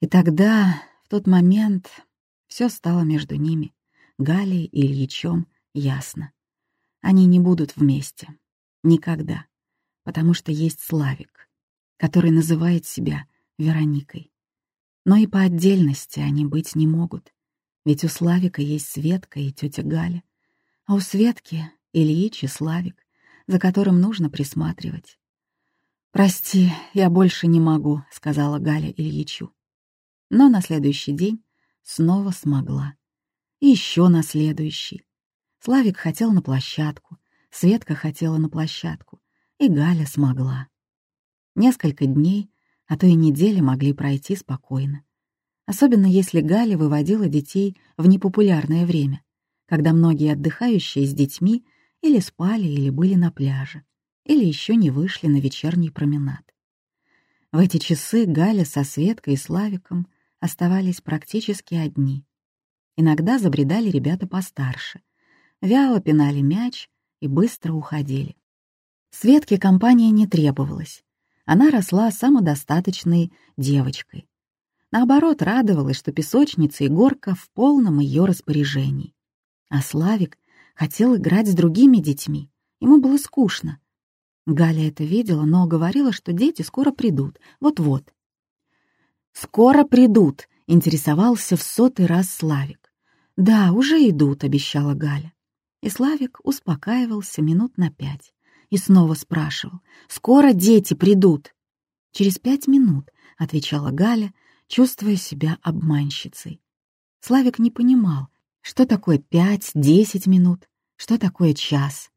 И тогда, в тот момент, все стало между ними, Галей и Ильичом, ясно. Они не будут вместе. Никогда. Потому что есть Славик, который называет себя Вероникой. Но и по отдельности они быть не могут. Ведь у Славика есть Светка и тетя Галя. А у Светки — Ильич и Славик, за которым нужно присматривать. «Прости, я больше не могу», — сказала Галя Ильичу. Но на следующий день снова смогла. И еще на следующий. Славик хотел на площадку, Светка хотела на площадку, и Галя смогла. Несколько дней, а то и недели могли пройти спокойно. Особенно если Галя выводила детей в непопулярное время, когда многие отдыхающие с детьми или спали, или были на пляже, или еще не вышли на вечерний променад. В эти часы Галя со Светкой и Славиком оставались практически одни. Иногда забредали ребята постарше, вяло пинали мяч и быстро уходили. Светке компания не требовалась. Она росла самодостаточной девочкой. Наоборот, радовалась, что песочница и горка в полном ее распоряжении. А Славик хотел играть с другими детьми. Ему было скучно. Галя это видела, но говорила, что дети скоро придут. Вот-вот. «Скоро придут», — интересовался в сотый раз Славик. «Да, уже идут», — обещала Галя. И Славик успокаивался минут на пять и снова спрашивал, «Скоро дети придут?» «Через пять минут», — отвечала Галя, чувствуя себя обманщицей. Славик не понимал, что такое пять-десять минут, что такое час.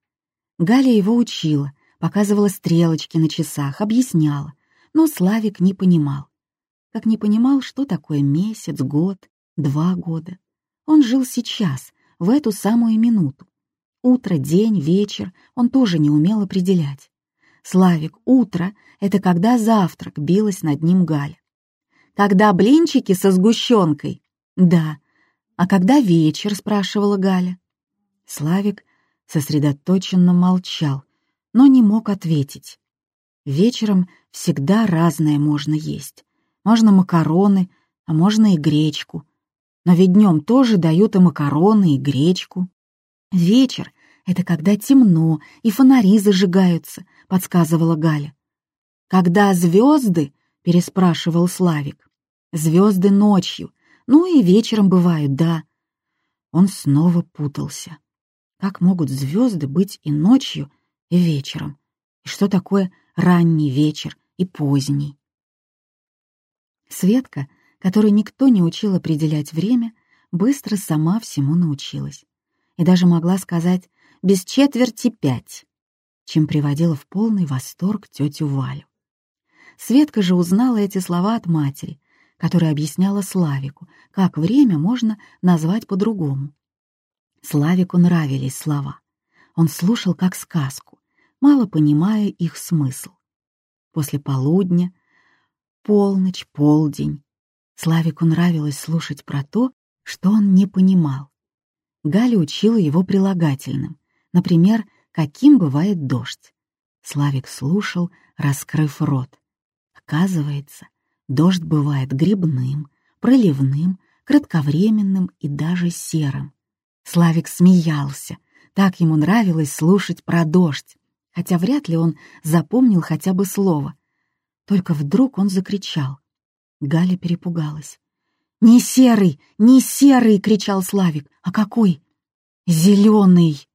Галя его учила, показывала стрелочки на часах, объясняла, но Славик не понимал. Как не понимал, что такое месяц, год, два года. Он жил сейчас, в эту самую минуту. Утро, день, вечер он тоже не умел определять. Славик, утро — это когда завтрак, билась над ним Галя. Когда блинчики со сгущенкой? Да. А когда вечер, спрашивала Галя. Славик сосредоточенно молчал, но не мог ответить. Вечером всегда разное можно есть. Можно макароны, а можно и гречку. Но ведь днем тоже дают и макароны, и гречку. «Вечер — это когда темно, и фонари зажигаются», — подсказывала Галя. «Когда звезды?» — переспрашивал Славик. «Звезды ночью, ну и вечером бывают, да». Он снова путался. Как могут звезды быть и ночью, и вечером? И что такое ранний вечер и поздний? Светка, которой никто не учил определять время, быстро сама всему научилась и даже могла сказать «без четверти пять», чем приводила в полный восторг тетю Валю. Светка же узнала эти слова от матери, которая объясняла Славику, как время можно назвать по-другому. Славику нравились слова. Он слушал как сказку, мало понимая их смысл. После полудня, полночь, полдень. Славику нравилось слушать про то, что он не понимал. Галя учила его прилагательным, например, каким бывает дождь. Славик слушал, раскрыв рот. Оказывается, дождь бывает грибным, проливным, кратковременным и даже серым. Славик смеялся, так ему нравилось слушать про дождь, хотя вряд ли он запомнил хотя бы слово. Только вдруг он закричал. Галя перепугалась. «Не серый, не серый!» — кричал Славик. «А какой?» «Зеленый!»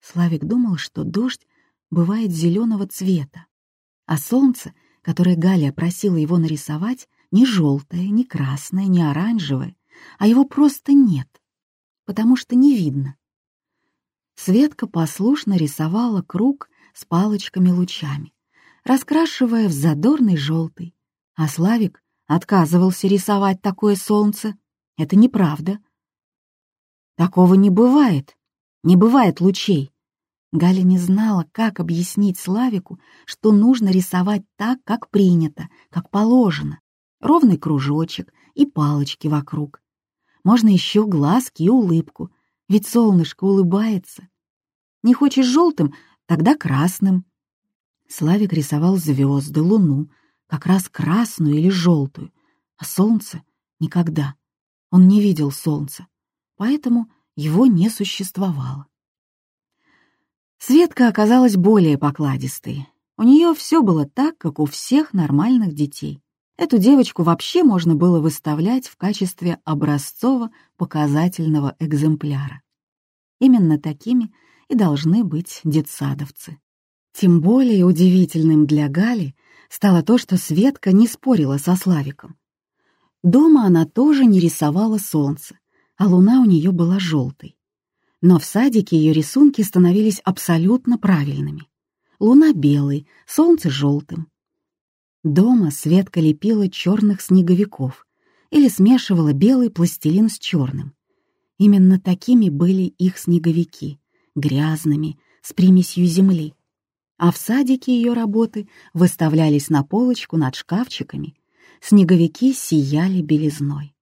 Славик думал, что дождь бывает зеленого цвета, а солнце, которое Галя просила его нарисовать, не желтое, не красное, не оранжевое, а его просто нет, потому что не видно. Светка послушно рисовала круг с палочками-лучами, раскрашивая в задорный желтый, а Славик отказывался рисовать такое солнце. Это неправда. Такого не бывает. Не бывает лучей. Галя не знала, как объяснить Славику, что нужно рисовать так, как принято, как положено. Ровный кружочек и палочки вокруг. Можно еще глазки и улыбку, ведь солнышко улыбается. Не хочешь желтым, тогда красным. Славик рисовал звезды, луну, как раз красную или желтую, а солнце — никогда. Он не видел солнца, поэтому его не существовало. Светка оказалась более покладистой. У нее все было так, как у всех нормальных детей. Эту девочку вообще можно было выставлять в качестве образцово-показательного экземпляра. Именно такими и должны быть детсадовцы. Тем более удивительным для Гали стало то, что Светка не спорила со Славиком. Дома она тоже не рисовала солнце, а луна у нее была желтой. Но в садике ее рисунки становились абсолютно правильными. Луна белой, солнце желтым. Дома Светка лепила черных снеговиков или смешивала белый пластилин с черным. Именно такими были их снеговики, грязными, с примесью земли. А в садике ее работы выставлялись на полочку над шкафчиками, снеговики сияли белизной.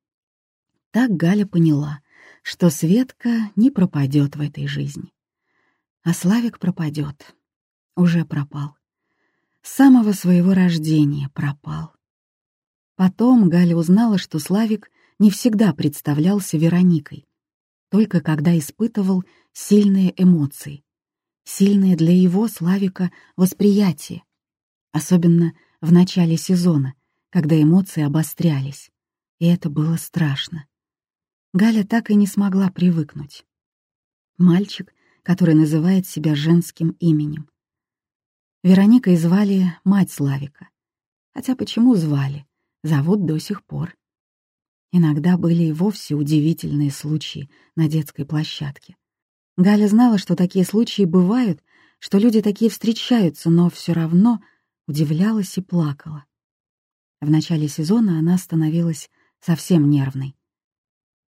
Так Галя поняла, что Светка не пропадет в этой жизни. А Славик пропадет. Уже пропал. С самого своего рождения пропал. Потом Галя узнала, что Славик не всегда представлялся Вероникой, только когда испытывал сильные эмоции, сильное для его, Славика, восприятие, особенно в начале сезона, когда эмоции обострялись, и это было страшно. Галя так и не смогла привыкнуть. Мальчик, который называет себя женским именем. Вероникой звали мать Славика. Хотя почему звали? Зовут до сих пор. Иногда были и вовсе удивительные случаи на детской площадке. Галя знала, что такие случаи бывают, что люди такие встречаются, но все равно удивлялась и плакала. В начале сезона она становилась совсем нервной.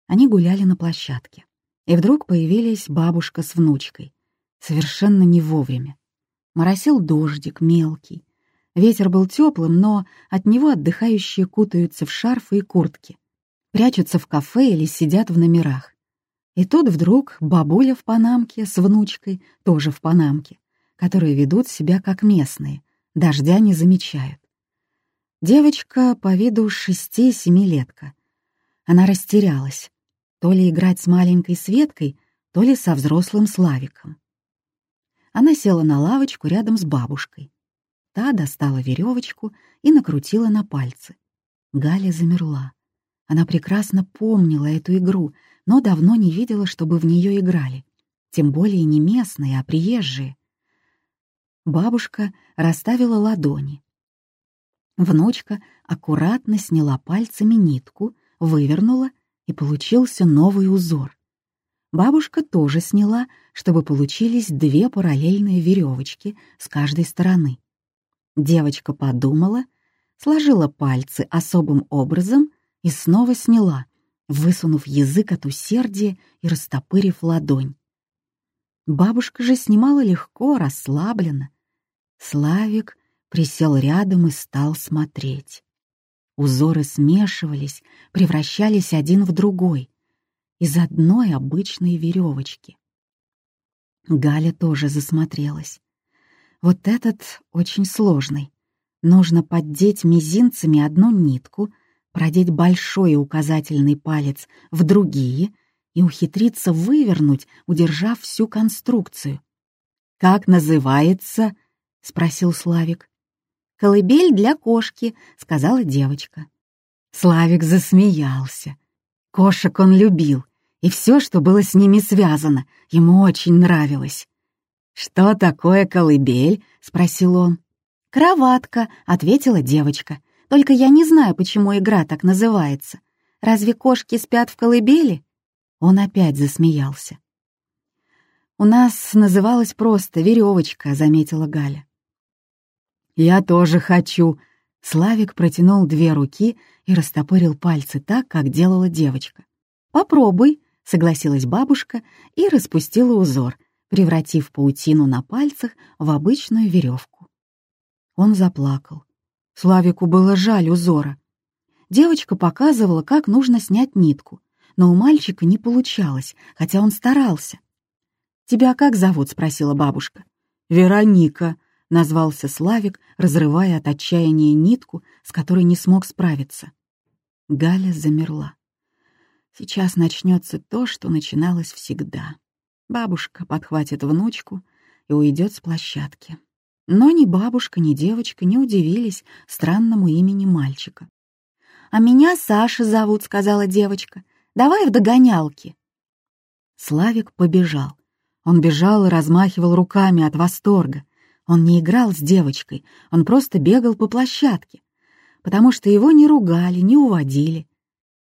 Они гуляли на площадке. И вдруг появились бабушка с внучкой. Совершенно не вовремя. Моросил дождик, мелкий. Ветер был теплым, но от него отдыхающие кутаются в шарфы и куртки. Прячутся в кафе или сидят в номерах. И тут вдруг бабуля в панамке с внучкой, тоже в панамке, которые ведут себя как местные, дождя не замечают. Девочка по виду шести-семилетка. Она растерялась то ли играть с маленькой Светкой, то ли со взрослым Славиком. Она села на лавочку рядом с бабушкой. Та достала веревочку и накрутила на пальцы. Галя замерла. Она прекрасно помнила эту игру, но давно не видела, чтобы в нее играли. Тем более не местные, а приезжие. Бабушка расставила ладони. Внучка аккуратно сняла пальцами нитку, вывернула и получился новый узор. Бабушка тоже сняла, чтобы получились две параллельные веревочки с каждой стороны. Девочка подумала, сложила пальцы особым образом и снова сняла, высунув язык от усердия и растопырив ладонь. Бабушка же снимала легко, расслабленно. Славик присел рядом и стал смотреть. Узоры смешивались, превращались один в другой, из одной обычной веревочки. Галя тоже засмотрелась. Вот этот очень сложный. Нужно поддеть мизинцами одну нитку, продеть большой указательный палец в другие и ухитриться вывернуть, удержав всю конструкцию. «Как называется?» — спросил Славик. «Колыбель для кошки», — сказала девочка. Славик засмеялся. Кошек он любил, и все, что было с ними связано, ему очень нравилось. «Что такое колыбель?» — спросил он. «Кроватка», — ответила девочка. «Только я не знаю, почему игра так называется. Разве кошки спят в колыбели?» Он опять засмеялся. «У нас называлась просто веревочка», — заметила Галя. «Я тоже хочу!» Славик протянул две руки и растопырил пальцы так, как делала девочка. «Попробуй», — согласилась бабушка и распустила узор, превратив паутину на пальцах в обычную веревку. Он заплакал. Славику было жаль узора. Девочка показывала, как нужно снять нитку, но у мальчика не получалось, хотя он старался. «Тебя как зовут?» — спросила бабушка. «Вероника», — назвался Славик, разрывая от отчаяния нитку, с которой не смог справиться. Галя замерла. Сейчас начнется то, что начиналось всегда. Бабушка подхватит внучку и уйдет с площадки. Но ни бабушка, ни девочка не удивились странному имени мальчика. «А меня Саша зовут», — сказала девочка. «Давай в догонялки». Славик побежал. Он бежал и размахивал руками от восторга. Он не играл с девочкой, он просто бегал по площадке, потому что его не ругали, не уводили.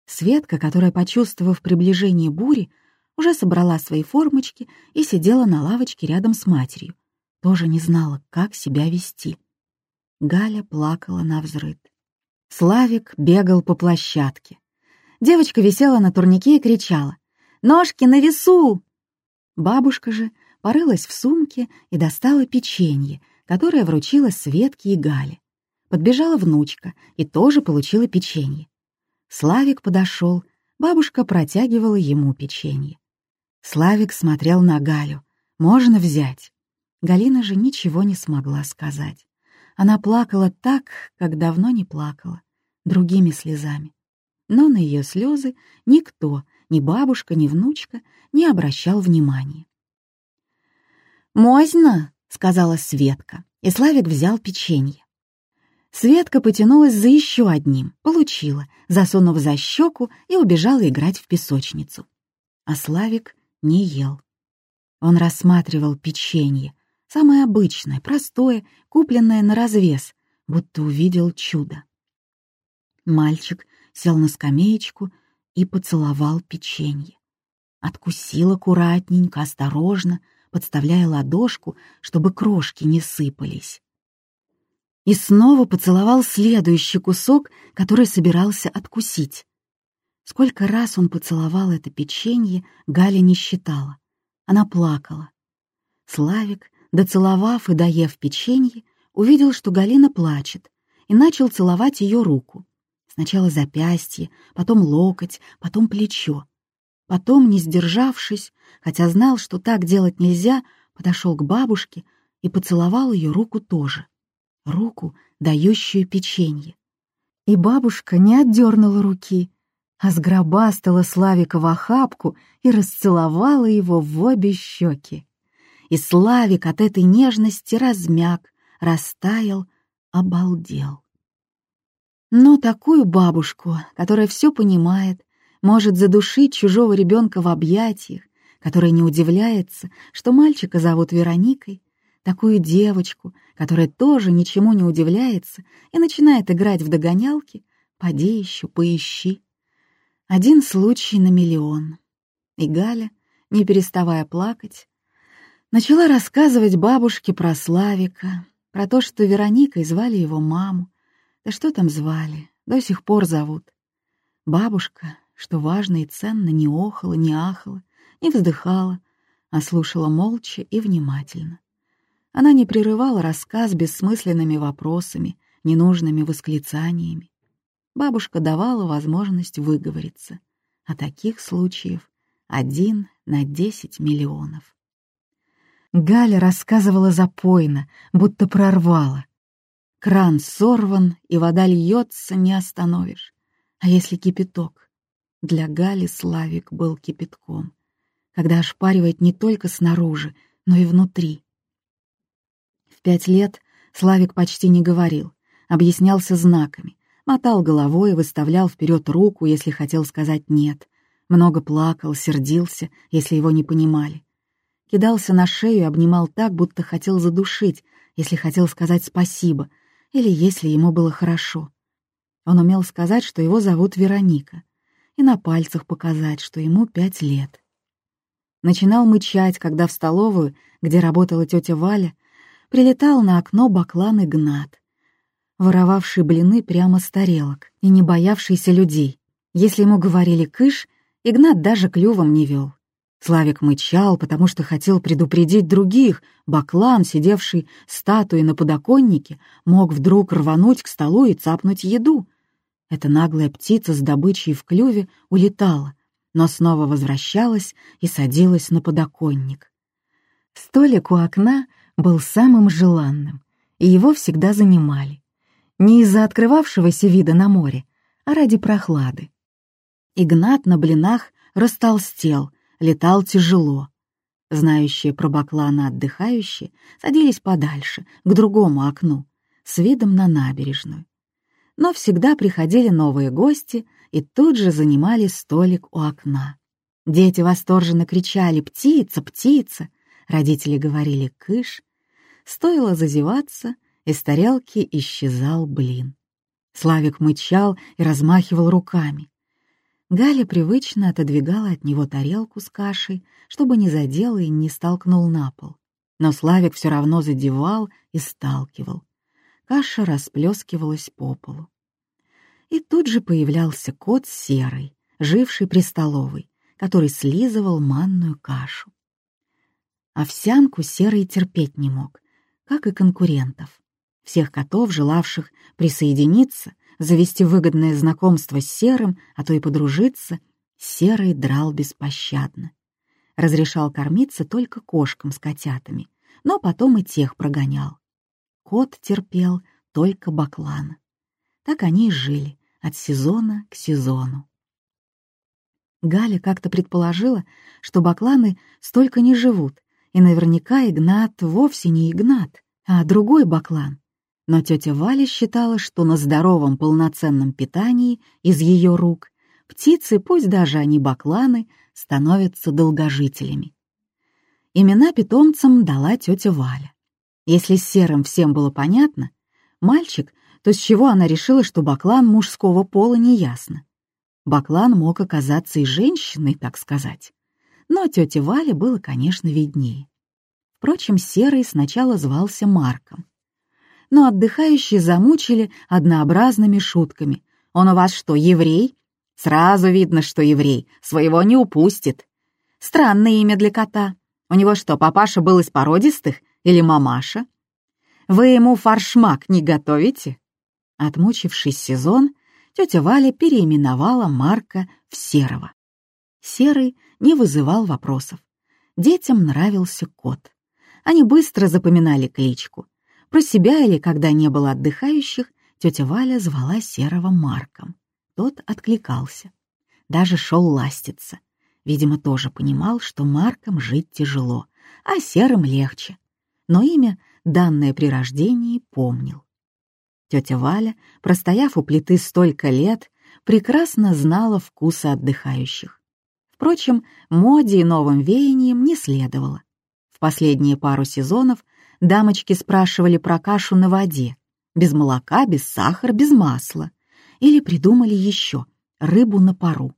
Светка, которая, почувствовав приближение бури, уже собрала свои формочки и сидела на лавочке рядом с матерью. Тоже не знала, как себя вести. Галя плакала на взрыд. Славик бегал по площадке. Девочка висела на турнике и кричала. «Ножки на весу!» Бабушка же порылась в сумке и достала печенье, которое вручила Светке и Гале. Подбежала внучка и тоже получила печенье. Славик подошел, бабушка протягивала ему печенье. Славик смотрел на Галю. «Можно взять?» Галина же ничего не смогла сказать. Она плакала так, как давно не плакала, другими слезами. Но на ее слезы никто, ни бабушка, ни внучка, не обращал внимания. «Можно!» — сказала Светка, и Славик взял печенье. Светка потянулась за еще одним, получила, засунув за щеку и убежала играть в песочницу. А Славик не ел. Он рассматривал печенье, самое обычное, простое, купленное на развес, будто увидел чудо. Мальчик сел на скамеечку и поцеловал печенье. Откусил аккуратненько, осторожно, подставляя ладошку, чтобы крошки не сыпались. И снова поцеловал следующий кусок, который собирался откусить. Сколько раз он поцеловал это печенье, Галя не считала. Она плакала. Славик, доцеловав и доев печенье, увидел, что Галина плачет, и начал целовать ее руку. Сначала запястье, потом локоть, потом плечо. Потом, не сдержавшись, хотя знал, что так делать нельзя, подошел к бабушке и поцеловал ее руку тоже. Руку, дающую печенье. И бабушка не отдернула руки, а сгробастала Славика в охапку и расцеловала его в обе щеки. И Славик от этой нежности размяк, растаял, обалдел. Но такую бабушку, которая все понимает, может задушить чужого ребенка в объятиях, которая не удивляется, что мальчика зовут Вероникой, такую девочку, которая тоже ничему не удивляется и начинает играть в догонялки, поди еще, поищи. Один случай на миллион. И Галя, не переставая плакать, начала рассказывать бабушке про Славика, про то, что Вероникой звали его маму. Да что там звали, до сих пор зовут. Бабушка, что важно и ценно, не охала, не ахала, не вздыхала, а слушала молча и внимательно. Она не прерывала рассказ бессмысленными вопросами, ненужными восклицаниями бабушка давала возможность выговориться. А таких случаев один на десять миллионов. Галя рассказывала запойно, будто прорвала. Кран сорван, и вода льется, не остановишь. А если кипяток? Для Гали Славик был кипятком, когда ошпаривает не только снаружи, но и внутри. В пять лет Славик почти не говорил, объяснялся знаками, мотал головой и выставлял вперед руку, если хотел сказать «нет». Много плакал, сердился, если его не понимали. Кидался на шею и обнимал так, будто хотел задушить, если хотел сказать спасибо, или если ему было хорошо. Он умел сказать, что его зовут Вероника, и на пальцах показать, что ему пять лет. Начинал мычать, когда в столовую, где работала тетя Валя, прилетал на окно баклан Игнат воровавший блины прямо с тарелок и не боявшийся людей. Если ему говорили «кыш», Игнат даже клювом не вел. Славик мычал, потому что хотел предупредить других. Баклан, сидевший статуей на подоконнике, мог вдруг рвануть к столу и цапнуть еду. Эта наглая птица с добычей в клюве улетала, но снова возвращалась и садилась на подоконник. Столик у окна был самым желанным, и его всегда занимали не из-за открывавшегося вида на море, а ради прохлады. Игнат на блинах растолстел, летал тяжело. Знающие про Баклана отдыхающие садились подальше, к другому окну, с видом на набережную. Но всегда приходили новые гости и тут же занимали столик у окна. Дети восторженно кричали «Птица! Птица!», родители говорили «Кыш!». Стоило зазеваться, из тарелки исчезал блин. Славик мычал и размахивал руками. Галя привычно отодвигала от него тарелку с кашей, чтобы не задел и не столкнул на пол. Но Славик все равно задевал и сталкивал. Каша расплескивалась по полу. И тут же появлялся кот серый, живший при столовой, который слизывал манную кашу. Овсянку серый терпеть не мог, как и конкурентов. Всех котов, желавших присоединиться, завести выгодное знакомство с Серым, а то и подружиться, Серый драл беспощадно. Разрешал кормиться только кошкам с котятами, но потом и тех прогонял. Кот терпел только баклана. Так они и жили, от сезона к сезону. Галя как-то предположила, что бакланы столько не живут, и наверняка Игнат вовсе не Игнат, а другой баклан, но тетя Валя считала, что на здоровом полноценном питании из ее рук птицы, пусть даже они бакланы, становятся долгожителями. Имена питомцам дала тетя Валя. Если с серым всем было понятно, мальчик, то с чего она решила, что баклан мужского пола, неясно. Баклан мог оказаться и женщиной, так сказать. Но тете Вале было, конечно, виднее. Впрочем, Серый сначала звался Марком, но отдыхающие замучили однообразными шутками. «Он у вас что, еврей?» «Сразу видно, что еврей, своего не упустит». «Странное имя для кота. У него что, папаша был из породистых или мамаша?» «Вы ему фаршмак не готовите?» Отмучившись сезон, тетя Валя переименовала Марка в Серого. Серый не вызывал вопросов. Детям нравился кот. Они быстро запоминали кличку. Про себя или когда не было отдыхающих, тетя Валя звала Серого Марком. Тот откликался. Даже шел ластиться. Видимо, тоже понимал, что Марком жить тяжело, а Серым легче. Но имя, данное при рождении, помнил. Тетя Валя, простояв у плиты столько лет, прекрасно знала вкусы отдыхающих. Впрочем, моде и новым веяниям не следовало. В последние пару сезонов дамочки спрашивали про кашу на воде, без молока, без сахара, без масла. Или придумали еще рыбу на пару.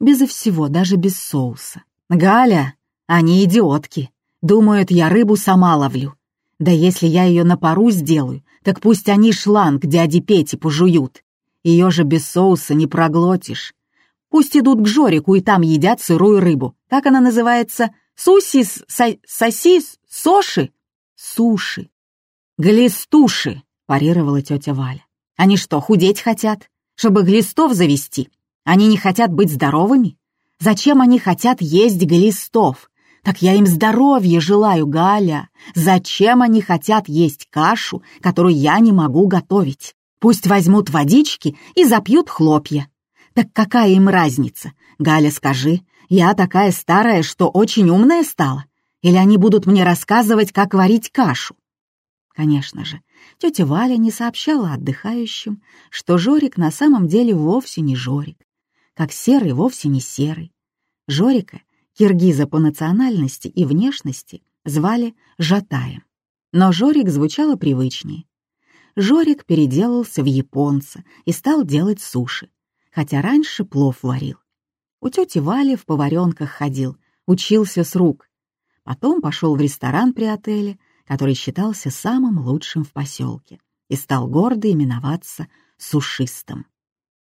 Безо всего, даже без соуса. «Галя, они идиотки. Думают, я рыбу сама ловлю. Да если я ее на пару сделаю, так пусть они шланг дяди Пети пожуют. Ее же без соуса не проглотишь. Пусть идут к Жорику и там едят сырую рыбу. Как она называется? Сусис, со, сосис, соши? Суши. Глистуши, парировала тетя Валя. Они что, худеть хотят? Чтобы глистов завести? Они не хотят быть здоровыми? Зачем они хотят есть глистов? Так я им здоровья желаю, Галя. Зачем они хотят есть кашу, которую я не могу готовить? Пусть возьмут водички и запьют хлопья. Так какая им разница? Галя, скажи, я такая старая, что очень умная стала? Или они будут мне рассказывать, как варить кашу? Конечно же, тетя Валя не сообщала отдыхающим, что Жорик на самом деле вовсе не Жорик, как Серый вовсе не Серый. Жорика, киргиза по национальности и внешности, звали Жатаем. Но Жорик звучало привычнее. Жорик переделался в японца и стал делать суши, хотя раньше плов варил. У тети Вали в поваренках ходил, учился с рук, Потом пошел в ресторан при отеле, который считался самым лучшим в поселке, и стал гордо именоваться сушистом.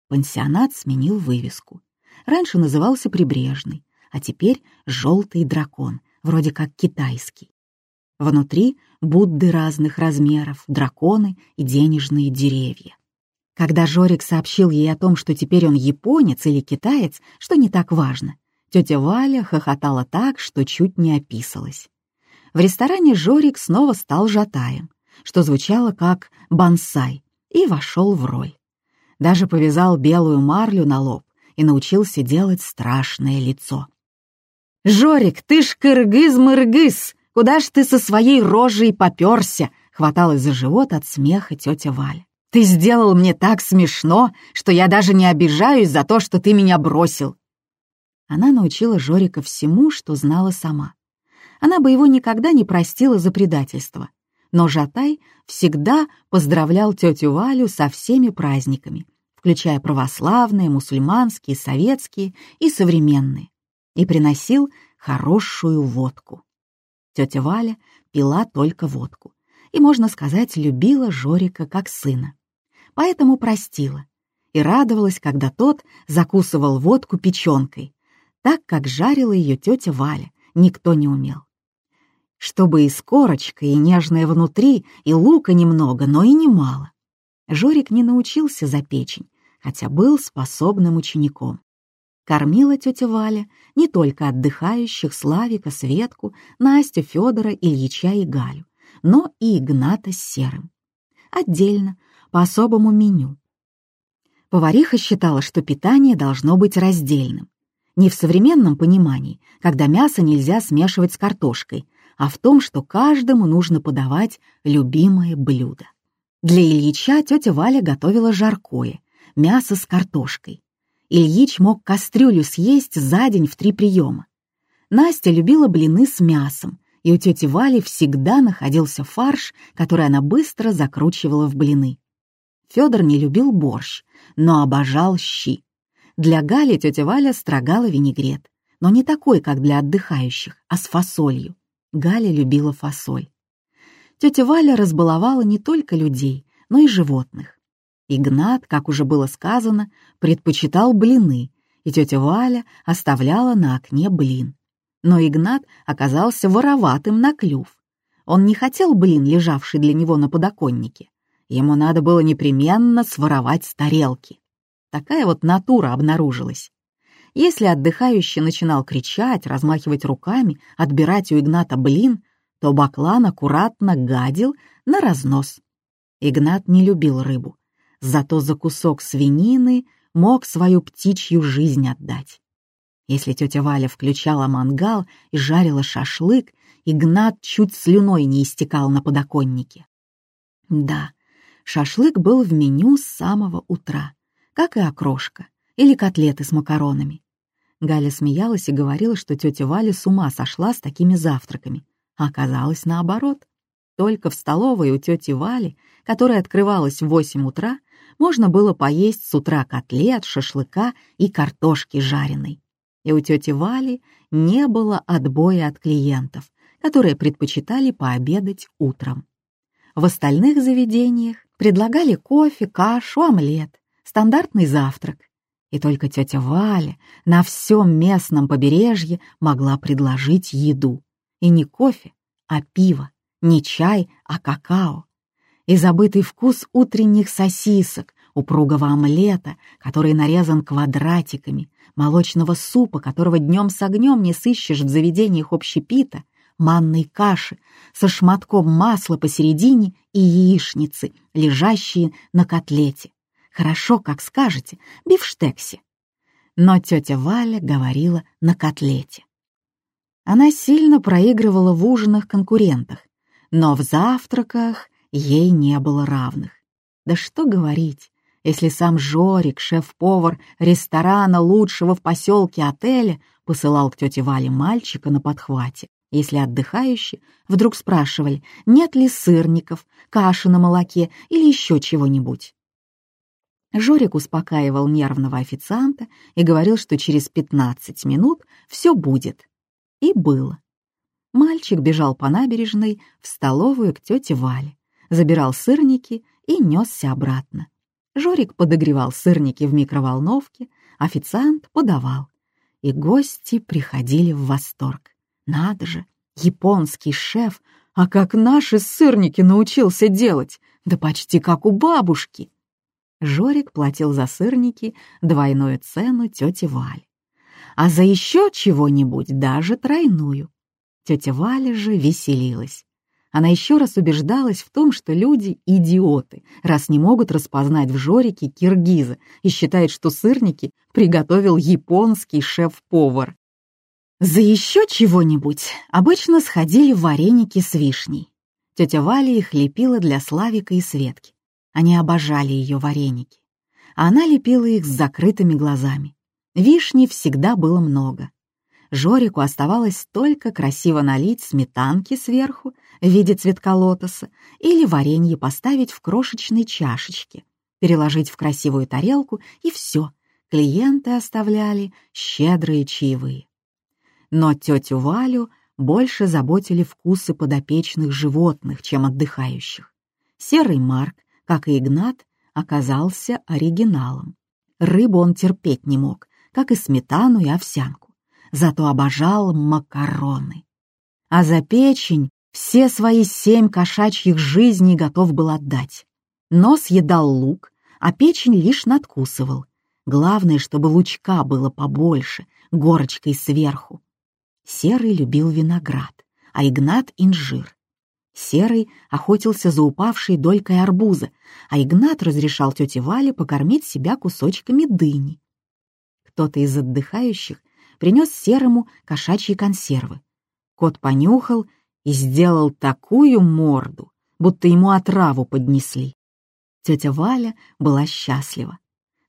Пансионат сменил вывеску. Раньше назывался Прибрежный, а теперь «Желтый дракон», вроде как китайский. Внутри Будды разных размеров, драконы и денежные деревья. Когда Жорик сообщил ей о том, что теперь он японец или китаец, что не так важно, Тетя Валя хохотала так, что чуть не описалась. В ресторане Жорик снова стал жатаем, что звучало как «бонсай», и вошел в роль. Даже повязал белую марлю на лоб и научился делать страшное лицо. «Жорик, ты ж кыргыз-мыргыз! Куда ж ты со своей рожей попёрся?» — хваталась за живот от смеха тетя Валя. «Ты сделал мне так смешно, что я даже не обижаюсь за то, что ты меня бросил!» Она научила Жорика всему, что знала сама. Она бы его никогда не простила за предательство. Но Жатай всегда поздравлял тетю Валю со всеми праздниками, включая православные, мусульманские, советские и современные и приносил хорошую водку. Тетя Валя пила только водку и, можно сказать, любила Жорика как сына. Поэтому простила и радовалась, когда тот закусывал водку печенкой, так как жарила ее тетя Валя, никто не умел. Чтобы и с корочкой, и нежное внутри, и лука немного, но и немало. Жорик не научился за печень, хотя был способным учеником. Кормила тетя Валя не только отдыхающих Славика, Светку, Настю, Федора, Ильича и Галю, но и Игната с Серым. Отдельно, по особому меню. Повариха считала, что питание должно быть раздельным. Не в современном понимании, когда мясо нельзя смешивать с картошкой, а в том, что каждому нужно подавать любимое блюдо. Для Ильича тетя Валя готовила жаркое, мясо с картошкой. Ильич мог кастрюлю съесть за день в три приема. Настя любила блины с мясом, и у тети Вали всегда находился фарш, который она быстро закручивала в блины. Федор не любил борщ, но обожал щи. Для Гали тетя Валя строгала винегрет, но не такой, как для отдыхающих, а с фасолью. Галя любила фасоль. Тетя Валя разбаловала не только людей, но и животных. Игнат, как уже было сказано, предпочитал блины, и тетя Валя оставляла на окне блин. Но Игнат оказался вороватым на клюв. Он не хотел блин, лежавший для него на подоконнике. Ему надо было непременно своровать с тарелки. Такая вот натура обнаружилась. Если отдыхающий начинал кричать, размахивать руками, отбирать у Игната блин, то Баклан аккуратно гадил на разнос. Игнат не любил рыбу, зато за кусок свинины мог свою птичью жизнь отдать. Если тетя Валя включала мангал и жарила шашлык, Игнат чуть слюной не истекал на подоконнике. Да, шашлык был в меню с самого утра, как и окрошка или котлеты с макаронами. Галя смеялась и говорила, что тетя Валя с ума сошла с такими завтраками, а оказалось наоборот. Только в столовой у тети Вали, которая открывалась в восемь утра, можно было поесть с утра котлет, шашлыка и картошки жареной. И у тети Вали не было отбоя от клиентов, которые предпочитали пообедать утром. В остальных заведениях предлагали кофе, кашу, омлет, стандартный завтрак. И только тетя Валя на всем местном побережье могла предложить еду. И не кофе, а пиво, не чай, а какао и забытый вкус утренних сосисок, упругого омлета, который нарезан квадратиками, молочного супа, которого днем с огнем не сыщешь в заведениях общепита, манной каши со шматком масла посередине и яичницы, лежащие на котлете. Хорошо, как скажете, бифштексе. Но тетя Валя говорила на котлете. Она сильно проигрывала в ужинах конкурентах, но в завтраках ей не было равных. Да что говорить, если сам Жорик, шеф-повар ресторана лучшего в поселке отеля, посылал к тете Вале мальчика на подхвате, если отдыхающие вдруг спрашивали, нет ли сырников, каши на молоке или еще чего-нибудь. Жорик успокаивал нервного официанта и говорил, что через 15 минут все будет. И было. Мальчик бежал по набережной в столовую к тете Вале забирал сырники и несся обратно. Жорик подогревал сырники в микроволновке, официант подавал. И гости приходили в восторг. Надо же, японский шеф, а как наши сырники научился делать, да почти как у бабушки. Жорик платил за сырники двойную цену тете Валь, а за еще чего-нибудь даже тройную. Тетя Валя же веселилась. Она еще раз убеждалась в том, что люди — идиоты, раз не могут распознать в Жорике киргиза и считают, что сырники приготовил японский шеф-повар. За еще чего-нибудь обычно сходили вареники с вишней. Тетя Валя их лепила для Славика и Светки. Они обожали ее вареники. А она лепила их с закрытыми глазами. Вишни всегда было много. Жорику оставалось только красиво налить сметанки сверху в виде цветка лотоса или варенье поставить в крошечной чашечке, переложить в красивую тарелку и все. Клиенты оставляли щедрые чаевые. Но тетю Валю больше заботили вкусы подопечных животных, чем отдыхающих. Серый Марк, как и Игнат, оказался оригиналом. Рыбу он терпеть не мог, как и сметану и овсянку зато обожал макароны. А за печень все свои семь кошачьих жизней готов был отдать. Нос едал лук, а печень лишь надкусывал. Главное, чтобы лучка было побольше, горочкой сверху. Серый любил виноград, а Игнат — инжир. Серый охотился за упавшей долькой арбуза, а Игнат разрешал тете Вале покормить себя кусочками дыни. Кто-то из отдыхающих принес серому кошачьи консервы. Кот понюхал и сделал такую морду, будто ему отраву поднесли. Тетя Валя была счастлива.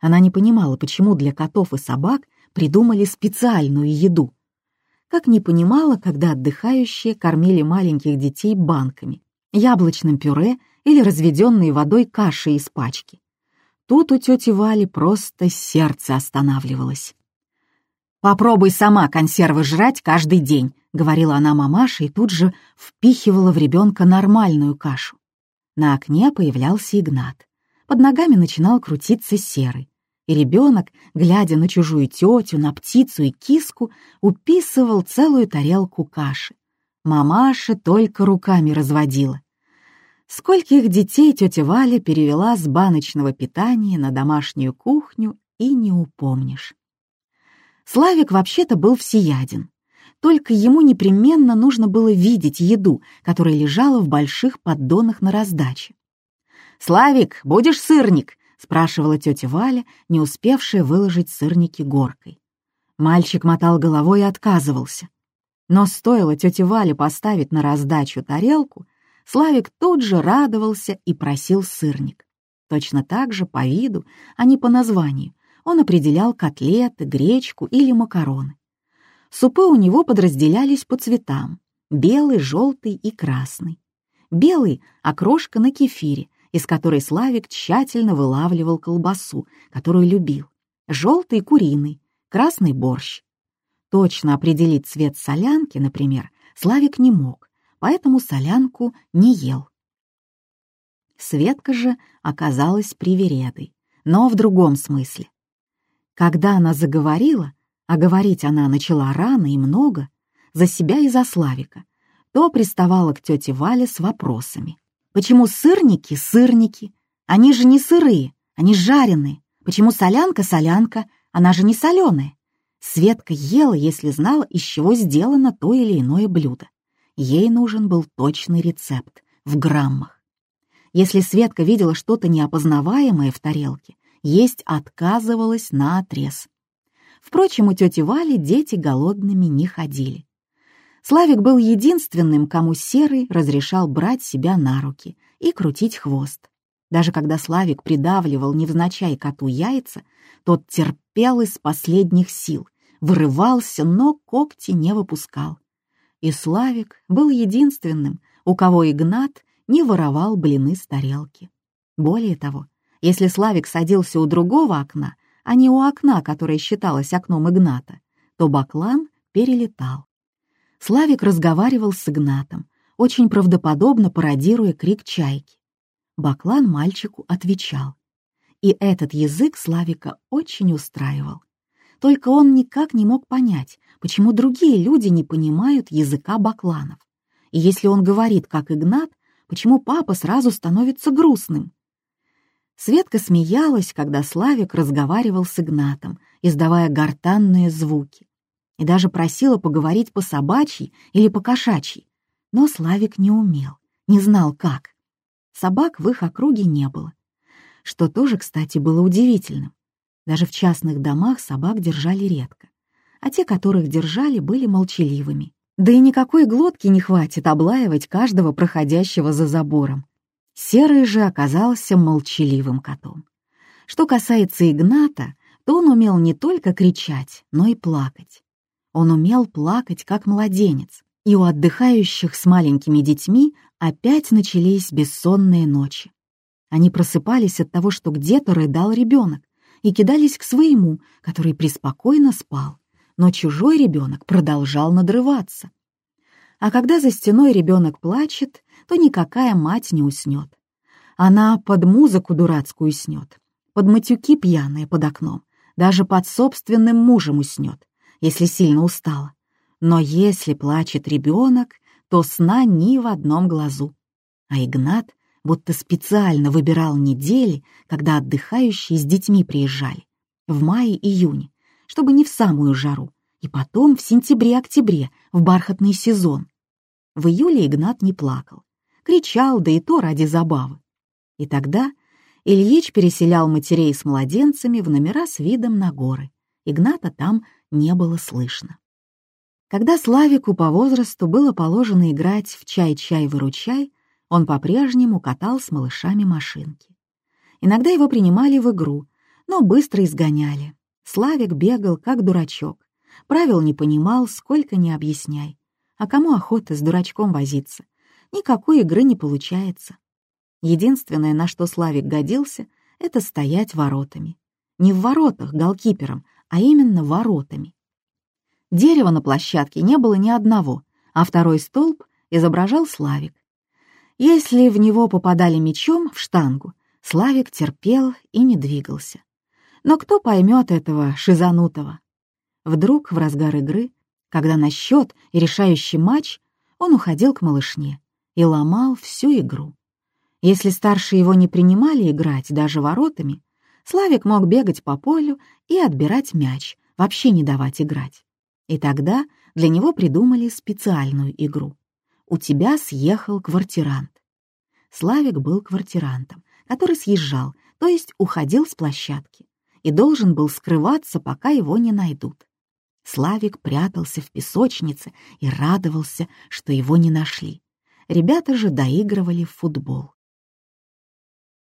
Она не понимала, почему для котов и собак придумали специальную еду. Как не понимала, когда отдыхающие кормили маленьких детей банками, яблочным пюре или разведенной водой кашей из пачки. Тут у тети Вали просто сердце останавливалось. «Попробуй сама консервы жрать каждый день», — говорила она мамаше и тут же впихивала в ребенка нормальную кашу. На окне появлялся Игнат. Под ногами начинал крутиться серый. И ребенок, глядя на чужую тетю, на птицу и киску, уписывал целую тарелку каши. Мамаша только руками разводила. Скольких детей тетя Валя перевела с баночного питания на домашнюю кухню и не упомнишь. Славик вообще-то был всеяден. Только ему непременно нужно было видеть еду, которая лежала в больших поддонах на раздаче. «Славик, будешь сырник?» — спрашивала тетя Валя, не успевшая выложить сырники горкой. Мальчик мотал головой и отказывался. Но стоило тете Вале поставить на раздачу тарелку, Славик тут же радовался и просил сырник. Точно так же по виду, а не по названию, он определял котлеты, гречку или макароны. Супы у него подразделялись по цветам — белый, желтый и красный. Белый — окрошка на кефире, из которой Славик тщательно вылавливал колбасу, которую любил. Желтый — куриный, красный — борщ. Точно определить цвет солянки, например, Славик не мог, поэтому солянку не ел. Светка же оказалась привередой, но в другом смысле. Когда она заговорила, а говорить она начала рано и много, за себя и за Славика, то приставала к тете Вале с вопросами. Почему сырники — сырники? Они же не сырые, они жареные. Почему солянка — солянка? Она же не соленая. Светка ела, если знала, из чего сделано то или иное блюдо. Ей нужен был точный рецепт, в граммах. Если Светка видела что-то неопознаваемое в тарелке, есть отказывалась на отрез. Впрочем, у тети Вали дети голодными не ходили. Славик был единственным, кому Серый разрешал брать себя на руки и крутить хвост. Даже когда Славик придавливал невзначай коту яйца, тот терпел из последних сил, вырывался, но когти не выпускал. И Славик был единственным, у кого Игнат не воровал блины с тарелки. Более того, если Славик садился у другого окна, а не у окна, которое считалось окном Игната, то Баклан перелетал. Славик разговаривал с Игнатом, очень правдоподобно пародируя крик чайки. Баклан мальчику отвечал. И этот язык Славика очень устраивал. Только он никак не мог понять, почему другие люди не понимают языка бакланов. И если он говорит, как Игнат, почему папа сразу становится грустным? Светка смеялась, когда Славик разговаривал с Игнатом, издавая гортанные звуки, и даже просила поговорить по собачьи или по кошачьи. Но Славик не умел, не знал как. Собак в их округе не было. Что тоже, кстати, было удивительным. Даже в частных домах собак держали редко, а те, которых держали, были молчаливыми. Да и никакой глотки не хватит облаивать каждого проходящего за забором. Серый же оказался молчаливым котом. Что касается Игната, то он умел не только кричать, но и плакать. Он умел плакать, как младенец, и у отдыхающих с маленькими детьми опять начались бессонные ночи. Они просыпались от того, что где-то рыдал ребенок, и кидались к своему, который преспокойно спал, но чужой ребенок продолжал надрываться. А когда за стеной ребенок плачет, то никакая мать не уснет. Она под музыку дурацкую уснет, под матюки пьяные под окном, даже под собственным мужем уснет, если сильно устала. Но если плачет ребенок, то сна ни в одном глазу. А Игнат будто специально выбирал недели, когда отдыхающие с детьми приезжали, в мае-июне, чтобы не в самую жару, и потом в сентябре-октябре, в бархатный сезон. В июле Игнат не плакал, кричал, да и то ради забавы. И тогда Ильич переселял матерей с младенцами в номера с видом на горы. Игната там не было слышно. Когда Славику по возрасту было положено играть в «Чай-чай-выручай», он по-прежнему катал с малышами машинки. Иногда его принимали в игру, но быстро изгоняли. Славик бегал, как дурачок. Правил не понимал, сколько не объясняй. А кому охота с дурачком возиться? Никакой игры не получается. Единственное, на что Славик годился, это стоять воротами. Не в воротах, голкипером, а именно воротами. Дерева на площадке не было ни одного, а второй столб изображал Славик. Если в него попадали мечом в штангу, Славик терпел и не двигался. Но кто поймет этого шизанутого? Вдруг в разгар игры, когда на счет и решающий матч, он уходил к малышне и ломал всю игру. Если старшие его не принимали играть даже воротами, Славик мог бегать по полю и отбирать мяч, вообще не давать играть. И тогда для него придумали специальную игру. У тебя съехал квартирант. Славик был квартирантом, который съезжал, то есть уходил с площадки, и должен был скрываться, пока его не найдут. Славик прятался в песочнице и радовался, что его не нашли. Ребята же доигрывали в футбол.